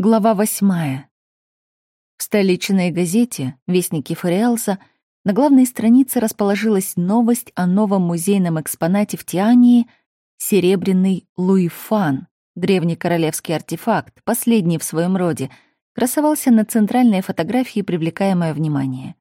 Глава восьмая. В столичной газете «Вестники Фориалса» на главной странице расположилась новость о новом музейном экспонате в Тиании «Серебряный Луифан», древний королевский артефакт, последний в своем роде, красовался на центральной фотографии, привлекая внимание.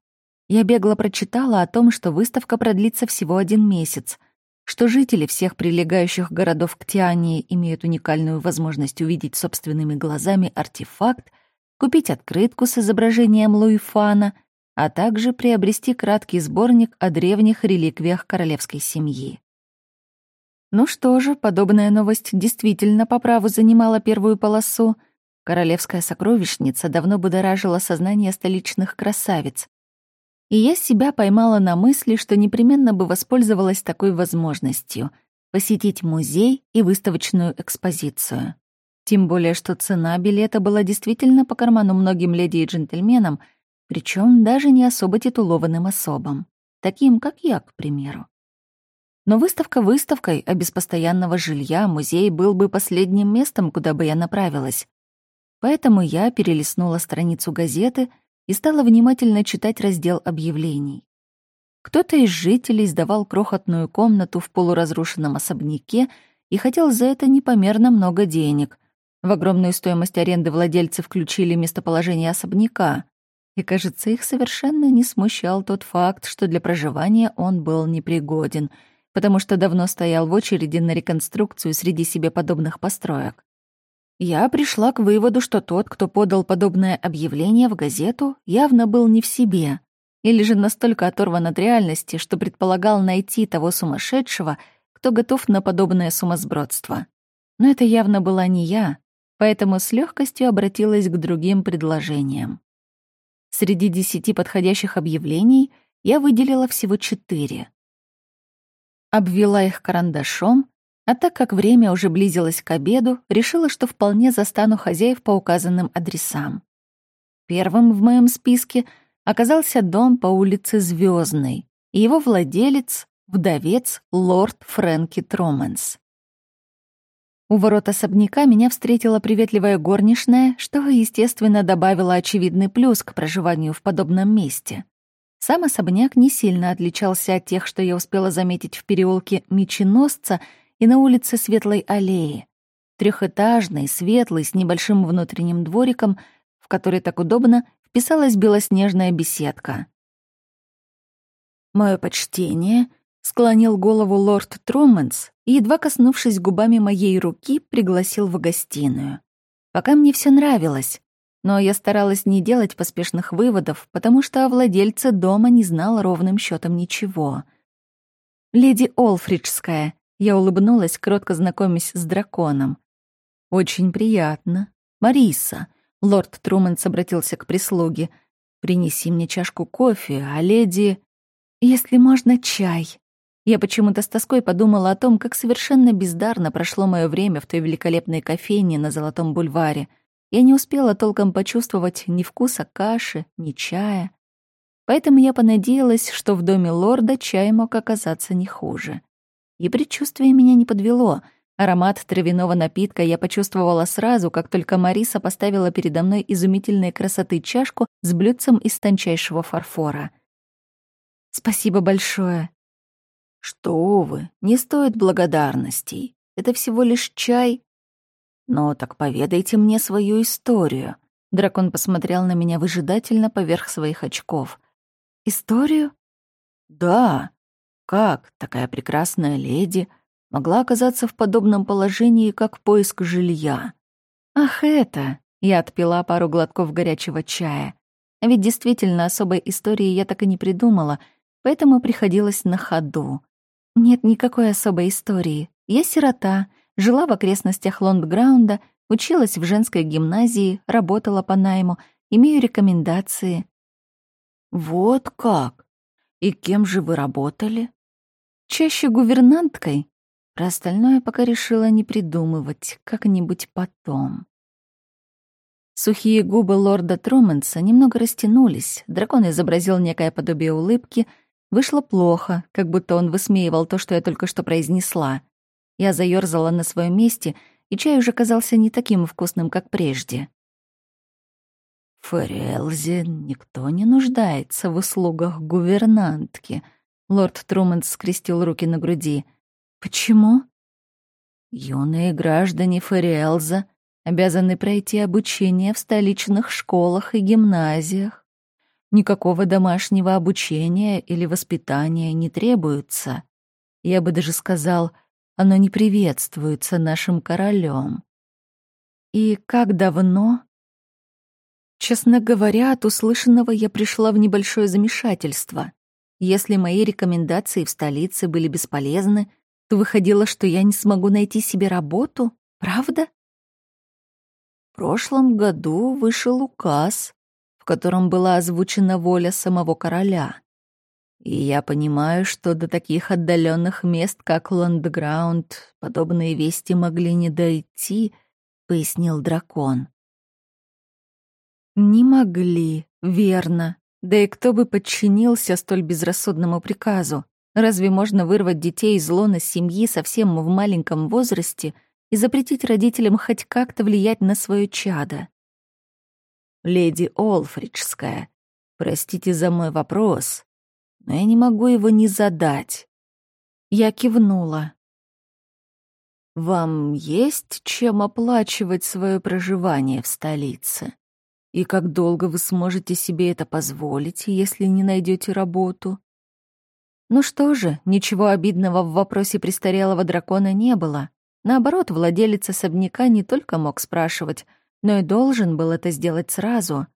Я бегло прочитала о том, что выставка продлится всего один месяц — что жители всех прилегающих городов к Тиании имеют уникальную возможность увидеть собственными глазами артефакт, купить открытку с изображением Луифана, а также приобрести краткий сборник о древних реликвиях королевской семьи. Ну что же, подобная новость действительно по праву занимала первую полосу. Королевская сокровищница давно будоражила сознание столичных красавиц и я себя поймала на мысли, что непременно бы воспользовалась такой возможностью — посетить музей и выставочную экспозицию. Тем более, что цена билета была действительно по карману многим леди и джентльменам, причем даже не особо титулованным особам, таким, как я, к примеру. Но выставка выставкой, а без постоянного жилья музей был бы последним местом, куда бы я направилась. Поэтому я перелистнула страницу газеты — и стала внимательно читать раздел объявлений. Кто-то из жителей сдавал крохотную комнату в полуразрушенном особняке и хотел за это непомерно много денег. В огромную стоимость аренды владельцы включили местоположение особняка, и, кажется, их совершенно не смущал тот факт, что для проживания он был непригоден, потому что давно стоял в очереди на реконструкцию среди себе подобных построек. Я пришла к выводу, что тот, кто подал подобное объявление в газету, явно был не в себе, или же настолько оторван от реальности, что предполагал найти того сумасшедшего, кто готов на подобное сумасбродство. Но это явно была не я, поэтому с легкостью обратилась к другим предложениям. Среди десяти подходящих объявлений я выделила всего четыре. Обвела их карандашом а так как время уже близилось к обеду, решила, что вполне застану хозяев по указанным адресам. Первым в моем списке оказался дом по улице Звездной, и его владелец — вдовец лорд Фрэнки Троманс. У ворот особняка меня встретила приветливая горничная, что, естественно, добавило очевидный плюс к проживанию в подобном месте. Сам особняк не сильно отличался от тех, что я успела заметить в переулке Меченосца — и на улице Светлой аллеи. Трехэтажный, светлый, с небольшим внутренним двориком, в который так удобно вписалась белоснежная беседка. «Мое почтение», — склонил голову лорд Троманс и, едва коснувшись губами моей руки, пригласил в гостиную. Пока мне все нравилось, но я старалась не делать поспешных выводов, потому что о владельце дома не знала ровным счетом ничего. «Леди Олфриджская», я улыбнулась, кротко знакомясь с драконом. «Очень приятно. Мариса», — лорд Труманс обратился к прислуге, — «принеси мне чашку кофе, а леди...» «Если можно, чай». Я почему-то с тоской подумала о том, как совершенно бездарно прошло мое время в той великолепной кофейне на Золотом бульваре. Я не успела толком почувствовать ни вкуса каши, ни чая. Поэтому я понадеялась, что в доме лорда чай мог оказаться не хуже. И предчувствие меня не подвело. Аромат травяного напитка я почувствовала сразу, как только Мариса поставила передо мной изумительной красоты чашку с блюдцем из тончайшего фарфора. «Спасибо большое». «Что вы, не стоит благодарностей. Это всего лишь чай». «Ну, так поведайте мне свою историю». Дракон посмотрел на меня выжидательно поверх своих очков. «Историю?» «Да. Как такая прекрасная леди могла оказаться в подобном положении, как поиск жилья? Ах, это! Я отпила пару глотков горячего чая. Ведь действительно особой истории я так и не придумала, поэтому приходилось на ходу. Нет никакой особой истории. Я сирота, жила в окрестностях Лондграунда, училась в женской гимназии, работала по найму, имею рекомендации. Вот как? И кем же вы работали? Чаще гувернанткой. Про остальное пока решила не придумывать, как-нибудь потом. Сухие губы лорда Трумэнса немного растянулись, дракон изобразил некое подобие улыбки. Вышло плохо, как будто он высмеивал то, что я только что произнесла. Я заёрзала на своем месте, и чай уже казался не таким вкусным, как прежде. В Фориэлзе никто не нуждается в услугах гувернантки. Лорд Трумэнд скрестил руки на груди. Почему? Юные граждане Фориэлза обязаны пройти обучение в столичных школах и гимназиях. Никакого домашнего обучения или воспитания не требуется. Я бы даже сказал, оно не приветствуется нашим королем. И как давно? Честно говоря, от услышанного я пришла в небольшое замешательство. Если мои рекомендации в столице были бесполезны, то выходило, что я не смогу найти себе работу, правда? В прошлом году вышел указ, котором была озвучена воля самого короля. И я понимаю, что до таких отдаленных мест, как Ландграунд, подобные вести могли не дойти, пояснил дракон. Не могли, верно. Да и кто бы подчинился столь безрассудному приказу? Разве можно вырвать детей из лона семьи совсем в маленьком возрасте и запретить родителям хоть как-то влиять на свое чадо? леди Олфриджская. Простите за мой вопрос, но я не могу его не задать». Я кивнула. «Вам есть чем оплачивать свое проживание в столице? И как долго вы сможете себе это позволить, если не найдете работу?» Ну что же, ничего обидного в вопросе престарелого дракона не было. Наоборот, владелец особняка не только мог спрашивать, но и должен был это сделать сразу.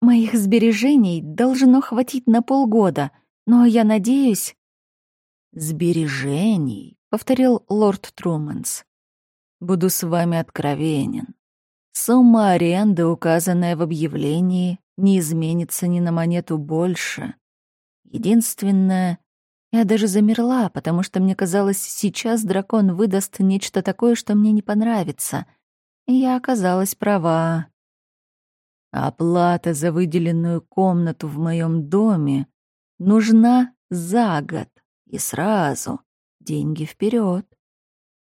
Моих сбережений должно хватить на полгода, но я надеюсь... «Сбережений», — повторил лорд Труманс. «Буду с вами откровенен. Сумма аренды, указанная в объявлении, не изменится ни на монету больше. Единственное, я даже замерла, потому что мне казалось, сейчас дракон выдаст нечто такое, что мне не понравится — я оказалась права. Оплата за выделенную комнату в моем доме нужна за год и сразу. Деньги вперед.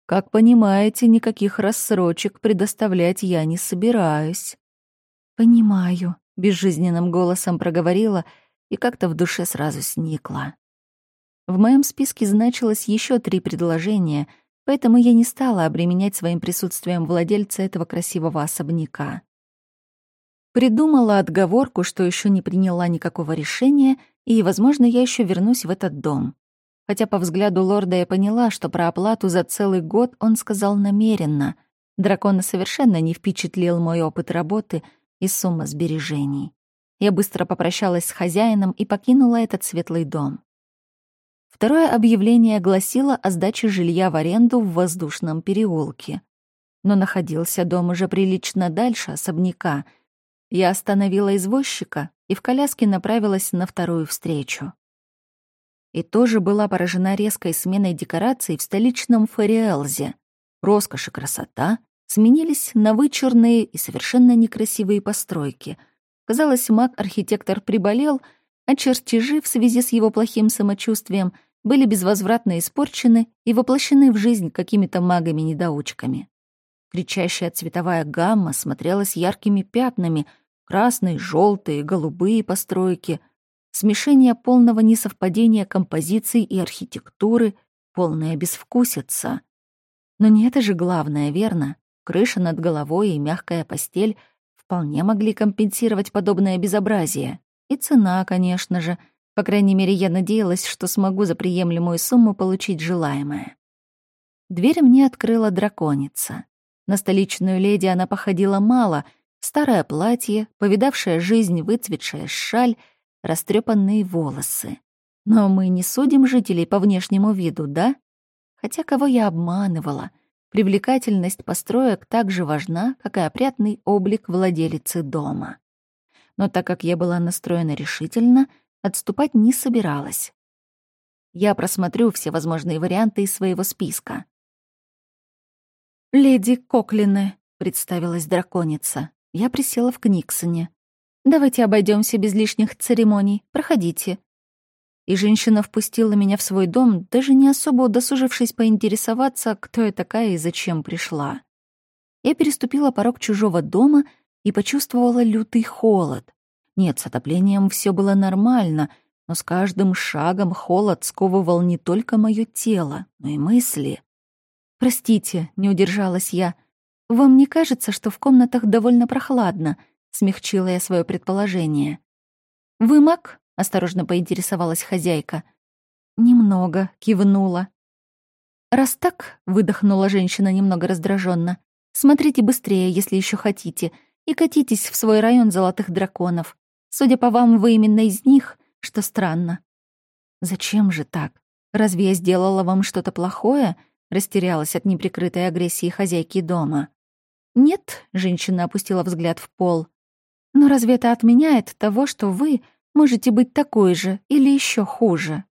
Как понимаете, никаких рассрочек предоставлять я не собираюсь. Понимаю, безжизненным голосом проговорила и как-то в душе сразу сникла. В моем списке значилось еще три предложения — поэтому я не стала обременять своим присутствием владельца этого красивого особняка. Придумала отговорку, что еще не приняла никакого решения, и, возможно, я еще вернусь в этот дом. Хотя по взгляду лорда я поняла, что про оплату за целый год он сказал намеренно. Дракона совершенно не впечатлил мой опыт работы и сумма сбережений. Я быстро попрощалась с хозяином и покинула этот светлый дом. Второе объявление гласило о сдаче жилья в аренду в воздушном переулке. Но находился дом уже прилично дальше особняка. Я остановила извозчика и в коляске направилась на вторую встречу. И тоже была поражена резкой сменой декораций в столичном Фариэлзе. Роскошь и красота сменились на вычурные и совершенно некрасивые постройки. Казалось, маг-архитектор приболел, а чертежи в связи с его плохим самочувствием — были безвозвратно испорчены и воплощены в жизнь какими-то магами-недоучками. Кричащая цветовая гамма смотрелась яркими пятнами, красные, желтые, голубые постройки, смешение полного несовпадения композиций и архитектуры, полная безвкусица. Но не это же главное, верно? Крыша над головой и мягкая постель вполне могли компенсировать подобное безобразие. И цена, конечно же — по крайней мере, я надеялась, что смогу за приемлемую сумму получить желаемое. Дверь мне открыла драконица. На столичную леди она походила мало. Старое платье, повидавшая жизнь, выцветшая шаль, растрепанные волосы. Но мы не судим жителей по внешнему виду, да? Хотя кого я обманывала? Привлекательность построек так же важна, как и опрятный облик владелицы дома. Но так как я была настроена решительно — Отступать не собиралась. Я просмотрю все возможные варианты из своего списка. «Леди Коклины», — представилась драконица. Я присела в Книксоне. «Давайте обойдемся без лишних церемоний. Проходите». И женщина впустила меня в свой дом, даже не особо удосужившись поинтересоваться, кто я такая и зачем пришла. Я переступила порог чужого дома и почувствовала лютый холод. Нет, с отоплением все было нормально, но с каждым шагом холод сковывал не только мое тело, но и мысли. «Простите», — не удержалась я, — «вам не кажется, что в комнатах довольно прохладно?» — смягчила я свое предположение. «Вы маг?» — осторожно поинтересовалась хозяйка. «Немного», — кивнула. «Раз так», — выдохнула женщина немного раздраженно, «смотрите быстрее, если еще хотите, и катитесь в свой район золотых драконов. Судя по вам, вы именно из них, что странно». «Зачем же так? Разве я сделала вам что-то плохое?» — растерялась от неприкрытой агрессии хозяйки дома. «Нет», — женщина опустила взгляд в пол. «Но разве это отменяет того, что вы можете быть такой же или еще хуже?»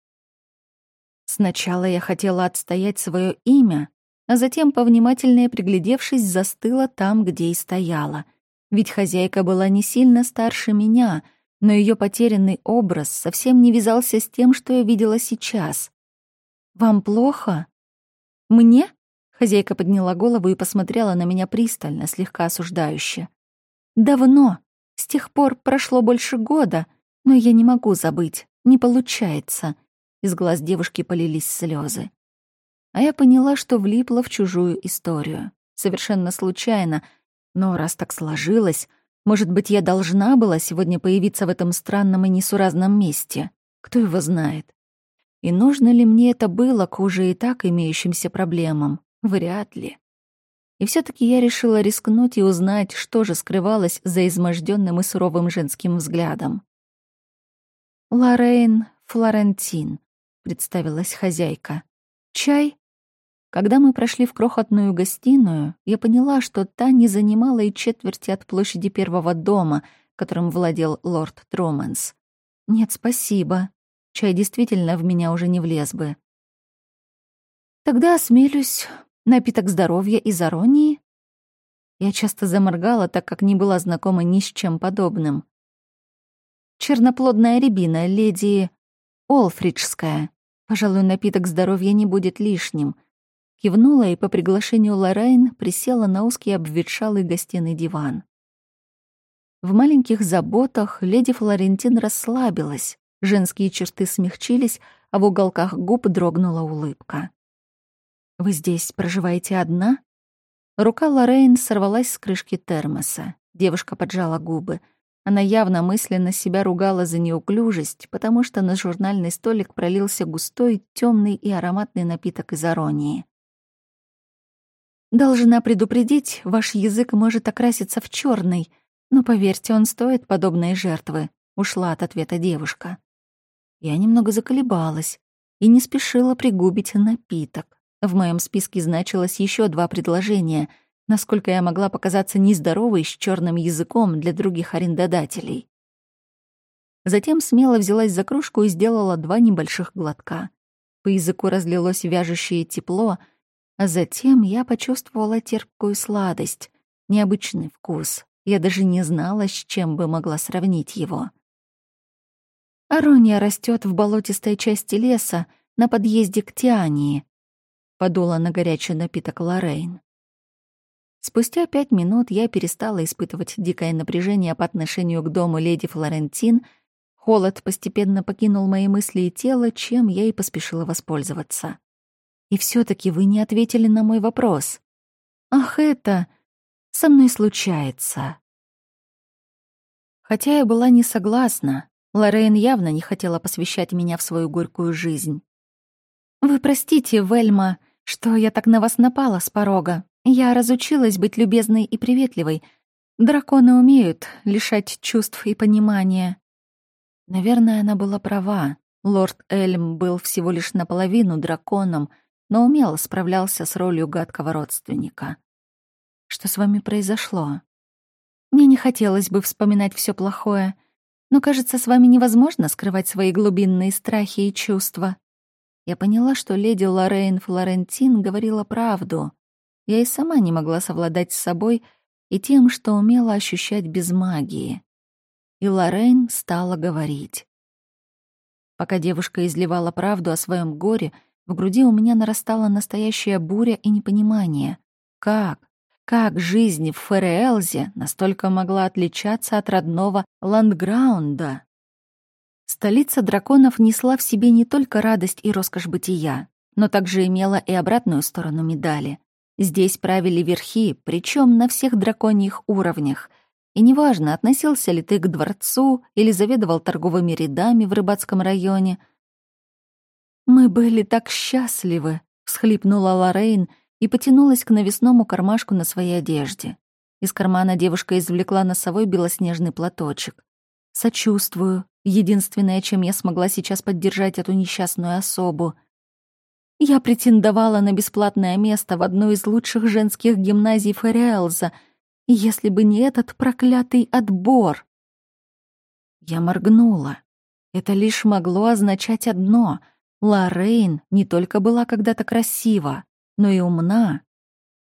Сначала я хотела отстоять свое имя, а затем, повнимательнее приглядевшись, застыла там, где и стояла. Ведь хозяйка была не сильно старше меня, но ее потерянный образ совсем не вязался с тем, что я видела сейчас. «Вам плохо?» «Мне?» — хозяйка подняла голову и посмотрела на меня пристально, слегка осуждающе. «Давно. С тех пор прошло больше года, но я не могу забыть. Не получается. Из глаз девушки полились слезы. А я поняла, что влипла в чужую историю. Совершенно случайно. Но раз так сложилось, может быть, я должна была сегодня появиться в этом странном и несуразном месте. Кто его знает? И нужно ли мне это было к уже и так имеющимся проблемам? Вряд ли. И все таки я решила рискнуть и узнать, что же скрывалось за изможденным и суровым женским взглядом. Лоррейн Флорентин представилась хозяйка. «Чай?» Когда мы прошли в крохотную гостиную, я поняла, что та не занимала и четверти от площади первого дома, которым владел лорд Троманс. «Нет, спасибо. Чай действительно в меня уже не влез бы». «Тогда осмелюсь. Напиток здоровья из аронии?» Я часто заморгала, так как не была знакома ни с чем подобным. «Черноплодная рябина, леди Олфриджская», Пожалуй, напиток здоровья не будет лишним. Кивнула и по приглашению Лоррайн присела на узкий обветшалый гостиный диван. В маленьких заботах леди Флорентин расслабилась, женские черты смягчились, а в уголках губ дрогнула улыбка. «Вы здесь проживаете одна?» Рука Лоррейн сорвалась с крышки термоса. Девушка поджала губы — она явно мысленно себя ругала за неуклюжесть, потому что на журнальный столик пролился густой, темный и ароматный напиток из аронии. «Должна предупредить, ваш язык может окраситься в черный, но, поверьте, он стоит подобной жертвы», — ушла от ответа девушка. Я немного заколебалась и не спешила пригубить напиток. В моем списке значилось еще два предложения — насколько я могла показаться нездоровой с черным языком для других арендодателей. Затем смело взялась за кружку и сделала два небольших глотка. По языку разлилось вяжущее тепло, а затем я почувствовала терпкую сладость, необычный вкус. Я даже не знала, с чем бы могла сравнить его. Арония растет в болотистой части леса на подъезде к Тиании. Подула на горячий напиток Лоррейн. Спустя пять минут я перестала испытывать дикое напряжение по отношению к дому леди Флорентин. Холод постепенно покинул мои мысли и тело, чем я и поспешила воспользоваться. И все таки вы не ответили на мой вопрос. «Ах, это... со мной случается». Хотя я была не согласна, Лоррейн явно не хотела посвящать меня в свою горькую жизнь. «Вы простите, Вельма, что я так на вас напала с порога. Я разучилась быть любезной и приветливой. Драконы умеют лишать чувств и понимания. Наверное, она была права. Лорд Эльм был всего лишь наполовину драконом, но умело справлялся с ролью гадкого родственника. Что с вами произошло? Мне не хотелось бы вспоминать все плохое, но, кажется, с вами невозможно скрывать свои глубинные страхи и чувства. Я поняла, что леди Лоррейн Флорентин говорила правду. Я и сама не могла совладать с собой и тем, что умела ощущать без магии. И Лоррейн стала говорить. Пока девушка изливала правду о своем горе, в груди у меня нарастала настоящая буря и непонимание. Как? Как жизнь в Фереэлзе настолько могла отличаться от родного Ландграунда? Столица драконов несла в себе не только радость и роскошь бытия, но также имела и обратную сторону медали. Здесь правили верхи, причем на всех драконьих уровнях. И неважно, относился ли ты к дворцу или заведовал торговыми рядами в рыбацком районе. «Мы были так счастливы», — всхлипнула Лоррейн и потянулась к навесному кармашку на своей одежде. Из кармана девушка извлекла носовой белоснежный платочек. «Сочувствую. Единственное, чем я смогла сейчас поддержать эту несчастную особу — я претендовала на бесплатное место в одной из лучших женских гимназий Фериэлза, если бы не этот проклятый отбор. Я моргнула. Это лишь могло означать одно — Лоррейн не только была когда-то красива, но и умна.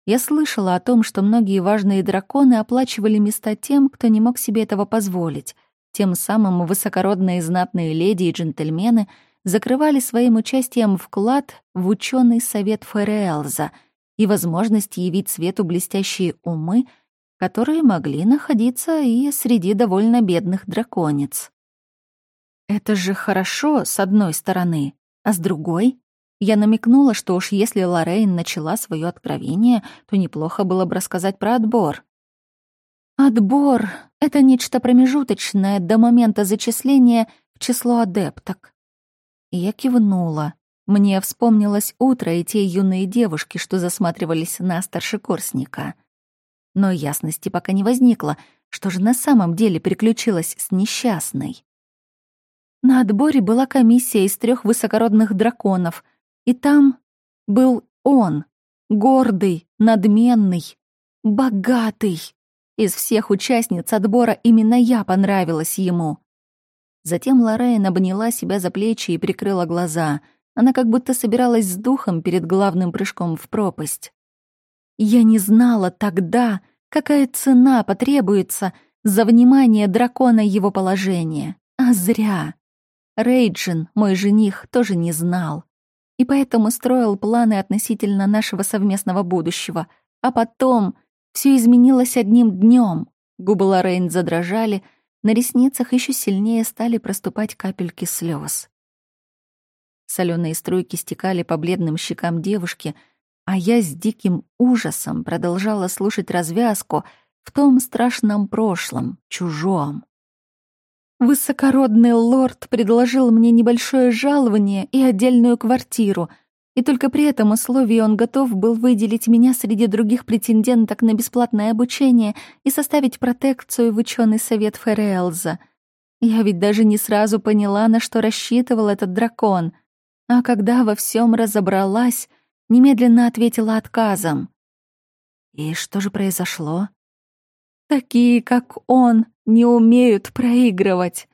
Я слышала о том, что многие важные драконы оплачивали места тем, кто не мог себе этого позволить. Тем самым высокородные знатные леди и джентльмены — закрывали своим участием вклад в ученый совет Фереэлза и возможность явить свету блестящие умы, которые могли находиться и среди довольно бедных драконец. Это же хорошо, с одной стороны, а с другой я намекнула, что уж если Лоррейн начала свое откровение, то неплохо было бы рассказать про отбор. Отбор — это нечто промежуточное до момента зачисления в число адепток. Я кивнула. Мне вспомнилось утро и те юные девушки, что засматривались на старшекурсника. Но ясности пока не возникло, что же на самом деле приключилось с несчастной. На отборе была комиссия из трех высокородных драконов, и там был он, гордый, надменный, богатый. Из всех участниц отбора именно я понравилась ему. Затем Лоррейн обняла себя за плечи и прикрыла глаза. Она как будто собиралась с духом перед главным прыжком в пропасть. «Я не знала тогда, какая цена потребуется за внимание дракона его положение. А зря. Рейджин, мой жених, тоже не знал. И поэтому строил планы относительно нашего совместного будущего. А потом все изменилось одним днем. Губы Лоррейн задрожали — на ресницах еще сильнее стали проступать капельки слез. Соленые струйки стекали по бледным щекам девушки, а я с диким ужасом продолжала слушать развязку в том страшном прошлом, чужом. Высокородный лорд предложил мне небольшое жалование и отдельную квартиру — и только при этом условии он готов был выделить меня среди других претенденток на бесплатное обучение и составить протекцию в ученый совет Фереэлза. Я ведь даже не сразу поняла, на что рассчитывал этот дракон. А когда во всем разобралась, немедленно ответила отказом. И что же произошло? Такие, как он, не умеют проигрывать.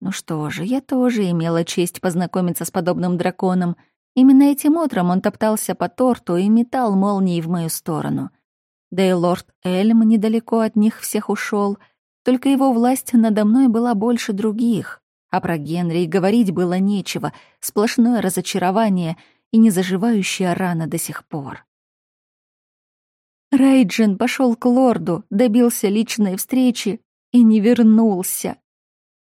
Ну что же, я тоже имела честь познакомиться с подобным драконом — Именно этим утром он топтался по торту и метал молнии в мою сторону. Да и лорд Эльм недалеко от них всех ушел, только его власть надо мной была больше других. А про Генри говорить было нечего, сплошное разочарование и незаживающая рана до сих пор. Рейджин пошел к лорду, добился личной встречи и не вернулся.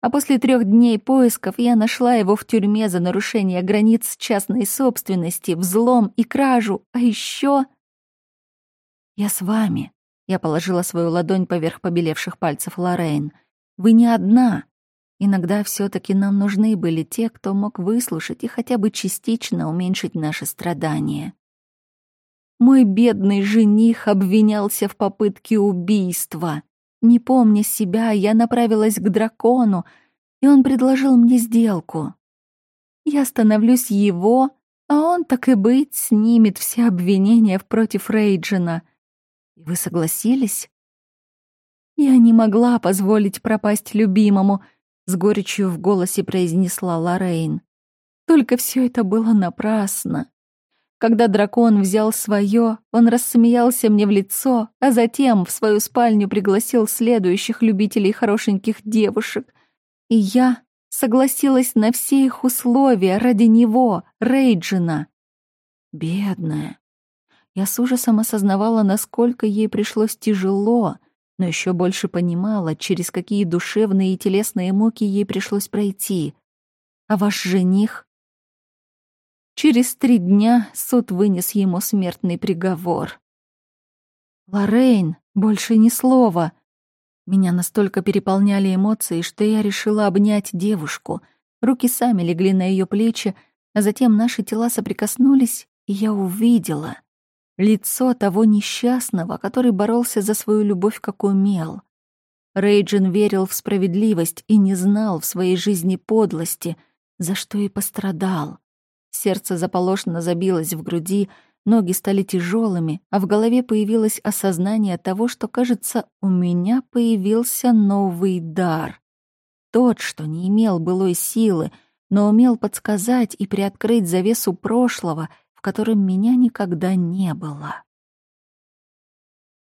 А после трех дней поисков я нашла его в тюрьме за нарушение границ частной собственности, взлом и кражу, а еще... «Я с вами», — я положила свою ладонь поверх побелевших пальцев Лоррейн. «Вы не одна. Иногда все таки нам нужны были те, кто мог выслушать и хотя бы частично уменьшить наши страдания». Мой бедный жених обвинялся в попытке убийства. Не помня себя, я направилась к дракону, и он предложил мне сделку. Я становлюсь его, а он, так и быть, снимет все обвинения против Рейджина. И вы согласились? Я не могла позволить пропасть любимому, с горечью в голосе произнесла Лорейн. Только все это было напрасно. Когда дракон взял свое, он рассмеялся мне в лицо, а затем в свою спальню пригласил следующих любителей хорошеньких девушек. И я согласилась на все их условия ради него, Рейджина. Бедная. Я с ужасом осознавала, насколько ей пришлось тяжело, но еще больше понимала, через какие душевные и телесные муки ей пришлось пройти. А ваш жених? Через три дня суд вынес ему смертный приговор. Лорейн, больше ни слова. Меня настолько переполняли эмоции, что я решила обнять девушку. Руки сами легли на ее плечи, а затем наши тела соприкоснулись, и я увидела лицо того несчастного, который боролся за свою любовь как умел. Рейджин верил в справедливость и не знал в своей жизни подлости, за что и пострадал. Сердце заполошно забилось в груди, ноги стали тяжелыми, а в голове появилось осознание того, что, кажется, у меня появился новый дар. Тот, что не имел былой силы, но умел подсказать и приоткрыть завесу прошлого, в котором меня никогда не было.